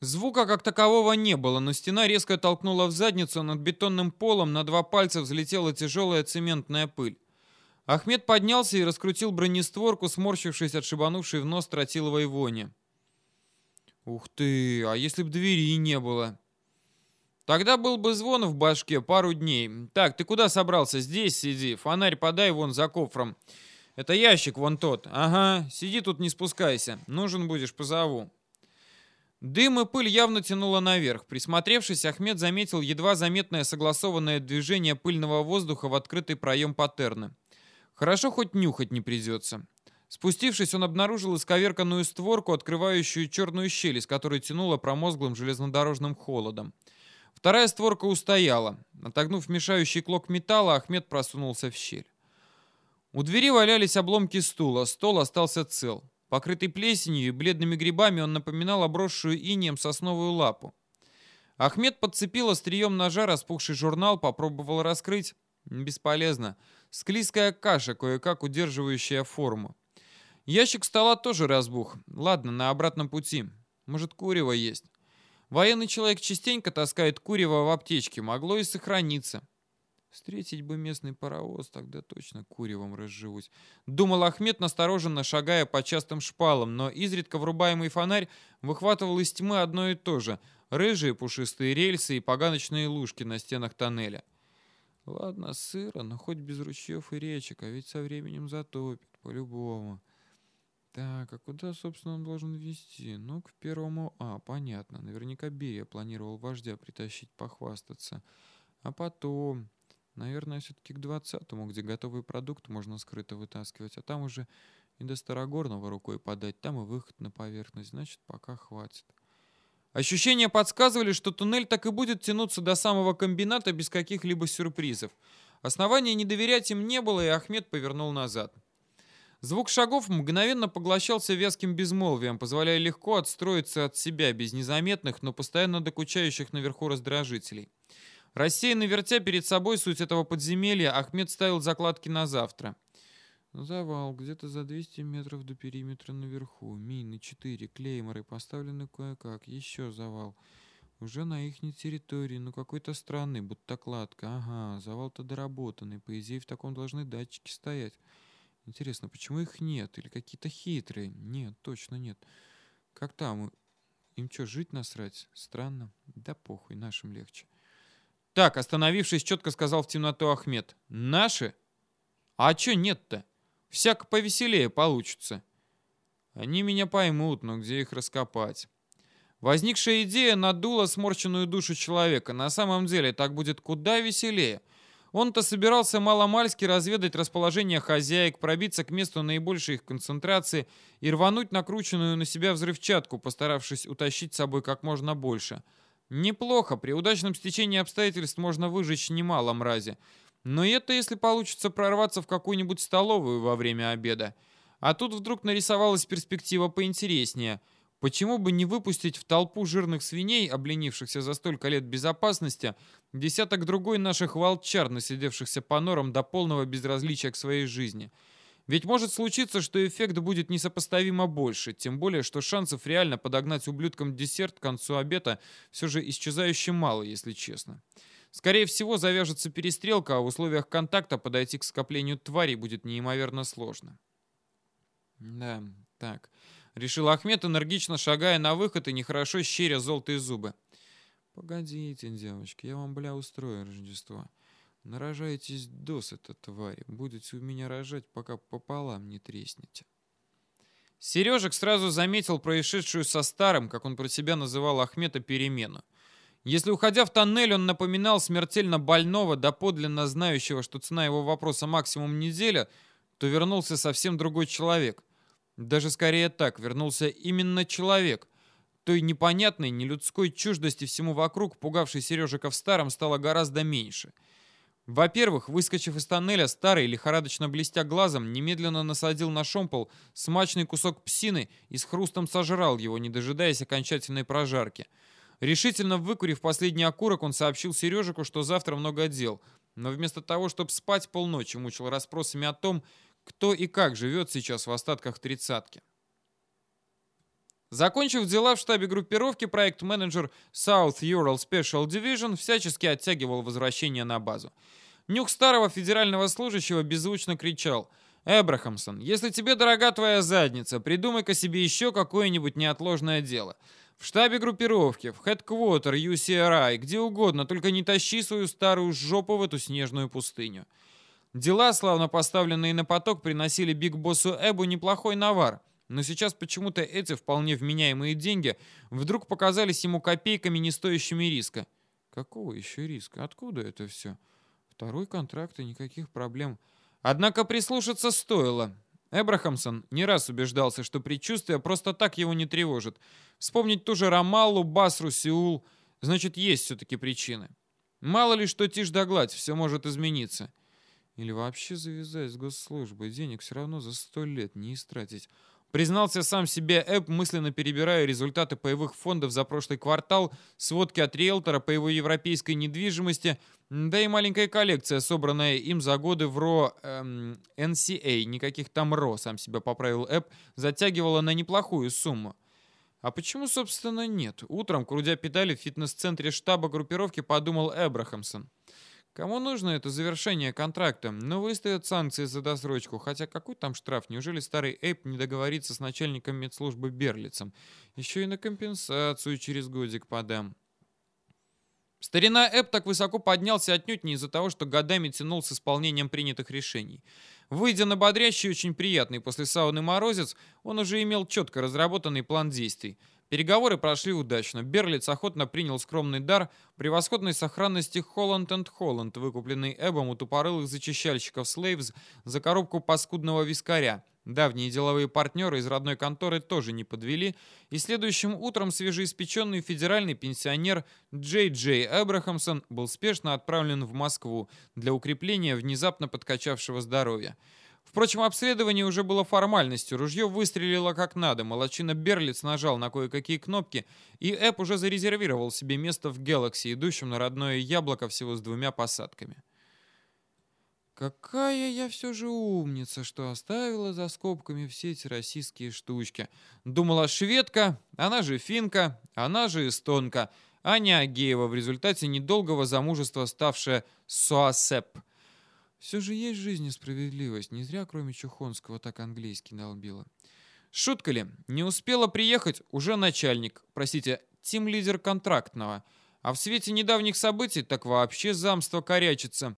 Звука как такового не было, но стена резко толкнула в задницу, над бетонным полом на два пальца взлетела тяжелая цементная пыль. Ахмед поднялся и раскрутил бронестворку, сморщившись от шибанувшей в нос тротиловой вони. «Ух ты, а если б двери не было?» «Тогда был бы звон в башке пару дней. Так, ты куда собрался? Здесь сиди. Фонарь подай вон за кофром. Это ящик вон тот. Ага, сиди тут не спускайся. Нужен будешь, позову». Дым и пыль явно тянуло наверх. Присмотревшись, Ахмед заметил едва заметное согласованное движение пыльного воздуха в открытый проем паттерна. Хорошо, хоть нюхать не придется. Спустившись, он обнаружил исковерканную створку, открывающую черную щель, из которой тянуло промозглым железнодорожным холодом. Вторая створка устояла. Отогнув мешающий клок металла, Ахмед просунулся в щель. У двери валялись обломки стула, стол остался цел. Покрытый плесенью и бледными грибами, он напоминал обросшую инеем сосновую лапу. Ахмед подцепил острием ножа распухший журнал, попробовал раскрыть. Бесполезно. Склизкая каша, кое-как удерживающая форму. Ящик стола тоже разбух. Ладно, на обратном пути. Может, курево есть. Военный человек частенько таскает курево в аптечке. Могло и сохраниться. Встретить бы местный паровоз, тогда точно куревом разживусь. Думал Ахмед, настороженно шагая по частым шпалам, но изредка врубаемый фонарь выхватывал из тьмы одно и то же. Рыжие пушистые рельсы и поганочные лужки на стенах тоннеля. Ладно, сыро, но хоть без ручьев и речек, а ведь со временем затопит, по-любому. Так, а куда, собственно, он должен вести? Ну, к первому А, понятно. Наверняка Берия планировал вождя притащить, похвастаться. А потом... Наверное, все-таки к двадцатому, где готовый продукт можно скрыто вытаскивать, а там уже и до Старогорного рукой подать, там и выход на поверхность, значит, пока хватит. Ощущения подсказывали, что туннель так и будет тянуться до самого комбината без каких-либо сюрпризов. Основания не доверять им не было, и Ахмед повернул назад. Звук шагов мгновенно поглощался вязким безмолвием, позволяя легко отстроиться от себя без незаметных, но постоянно докучающих наверху раздражителей. Рассеянно вертя перед собой суть этого подземелья, Ахмед ставил закладки на завтра. Завал где-то за 200 метров до периметра наверху. Мины 4, клейморы поставлены кое-как. Еще завал. Уже на их территории, но какой-то странный, будто кладка. Ага, завал-то доработанный. По идее, в таком должны датчики стоять. Интересно, почему их нет? Или какие-то хитрые? Нет, точно нет. Как там? Им что, жить насрать? Странно. Да похуй, нашим легче. Так, остановившись, четко сказал в темноту Ахмед. Наши? А чё нет-то? Всяко повеселее получится. Они меня поймут, но где их раскопать? Возникшая идея надула сморщенную душу человека. На самом деле так будет куда веселее. Он-то собирался маломальски разведать расположение хозяек, пробиться к месту наибольшей их концентрации и рвануть накрученную на себя взрывчатку, постаравшись утащить с собой как можно больше – Неплохо, при удачном стечении обстоятельств можно выжечь немало мрази. Но это если получится прорваться в какую-нибудь столовую во время обеда. А тут вдруг нарисовалась перспектива поинтереснее. Почему бы не выпустить в толпу жирных свиней, обленившихся за столько лет безопасности, десяток другой наших волчар, насидевшихся по норам до полного безразличия к своей жизни – ведь может случиться, что эффект будет несопоставимо больше, тем более, что шансов реально подогнать ублюдкам десерт к концу обеда все же исчезающе мало, если честно. Скорее всего, завяжется перестрелка, а в условиях контакта подойти к скоплению тварей будет неимоверно сложно. Да, так. Решил Ахмед, энергично шагая на выход и нехорошо щеря золотые зубы. Погодите, девочки, я вам, бля, устрою Рождество. Нарожаетесь досыта, твари. Будете у меня рожать, пока пополам не треснете. Сережек сразу заметил происшедшую со старым, как он про себя называл Ахмета, перемену. Если, уходя в тоннель, он напоминал смертельно больного, доподлинно знающего, что цена его вопроса максимум неделя, то вернулся совсем другой человек. Даже скорее так, вернулся именно человек. Той непонятной, нелюдской чуждости всему вокруг, пугавшей Сережика в старом, стало гораздо меньше — во-первых, выскочив из тоннеля, старый, лихорадочно блестя глазом, немедленно насадил на шомпол смачный кусок псины и с хрустом сожрал его, не дожидаясь окончательной прожарки. Решительно выкурив последний окурок, он сообщил Сережику, что завтра много дел, но вместо того, чтобы спать полночи, мучил расспросами о том, кто и как живет сейчас в остатках тридцатки. Закончив дела в штабе группировки, проект-менеджер South Ural Special Division всячески оттягивал возвращение на базу. Нюх старого федерального служащего беззвучно кричал «Эбрахамсон, если тебе дорога твоя задница, придумай-ка себе еще какое-нибудь неотложное дело. В штабе группировки, в хедквотер UCRI, где угодно, только не тащи свою старую жопу в эту снежную пустыню». Дела, славно поставленные на поток, приносили Биг Боссу Эбу неплохой навар, но сейчас почему-то эти вполне вменяемые деньги вдруг показались ему копейками, не стоящими риска. Какого еще риска? Откуда это все? Второй контракт и никаких проблем. Однако прислушаться стоило. Эбрахамсон не раз убеждался, что предчувствие просто так его не тревожит. Вспомнить ту же Рамаллу, Басру, Сеул. Значит, есть все-таки причины. Мало ли что тишь да гладь, все может измениться. Или вообще завязать с госслужбой. Денег все равно за сто лет не истратить. Признался сам себе Эб, мысленно перебирая результаты паевых фондов за прошлый квартал, сводки от риэлтора по его европейской недвижимости, да и маленькая коллекция, собранная им за годы в РО эм, NCA, никаких там РО, сам себя поправил Эб, затягивала на неплохую сумму. А почему, собственно, нет? Утром, крудя педали в фитнес-центре штаба группировки, подумал Эбрахамсон. Кому нужно это завершение контракта? Ну, выставят санкции за досрочку. Хотя какой там штраф? Неужели старый Эйп не договорится с начальником медслужбы Берлицем? Еще и на компенсацию через годик подам. Старина Эп так высоко поднялся отнюдь не из-за того, что годами тянул с исполнением принятых решений. Выйдя на бодрящий очень приятный после сауны морозец, он уже имел четко разработанный план действий – Переговоры прошли удачно. Берлиц охотно принял скромный дар превосходной сохранности Холланд энд Холланд, выкупленный Эбом у тупорылых зачищальщиков Слейвз за коробку паскудного вискаря. Давние деловые партнеры из родной конторы тоже не подвели, и следующим утром свежеиспеченный федеральный пенсионер Джей Джей Эбрахамсон был спешно отправлен в Москву для укрепления внезапно подкачавшего здоровья. Впрочем, обследование уже было формальностью. Ружье выстрелило как надо. Молодчина Берлиц нажал на кое-какие кнопки, и Эп уже зарезервировал себе место в Galaxy, идущем на родное яблоко всего с двумя посадками. Какая я все же умница, что оставила за скобками все эти российские штучки. Думала шведка, она же финка, она же эстонка, Аня Агеева в результате недолгого замужества ставшая Суасеп. Все же есть в жизни справедливость. Не зря, кроме Чухонского, так английский налбила. Шутка ли? Не успела приехать, уже начальник, простите, тим-лидер контрактного. А в свете недавних событий так вообще замство корячится.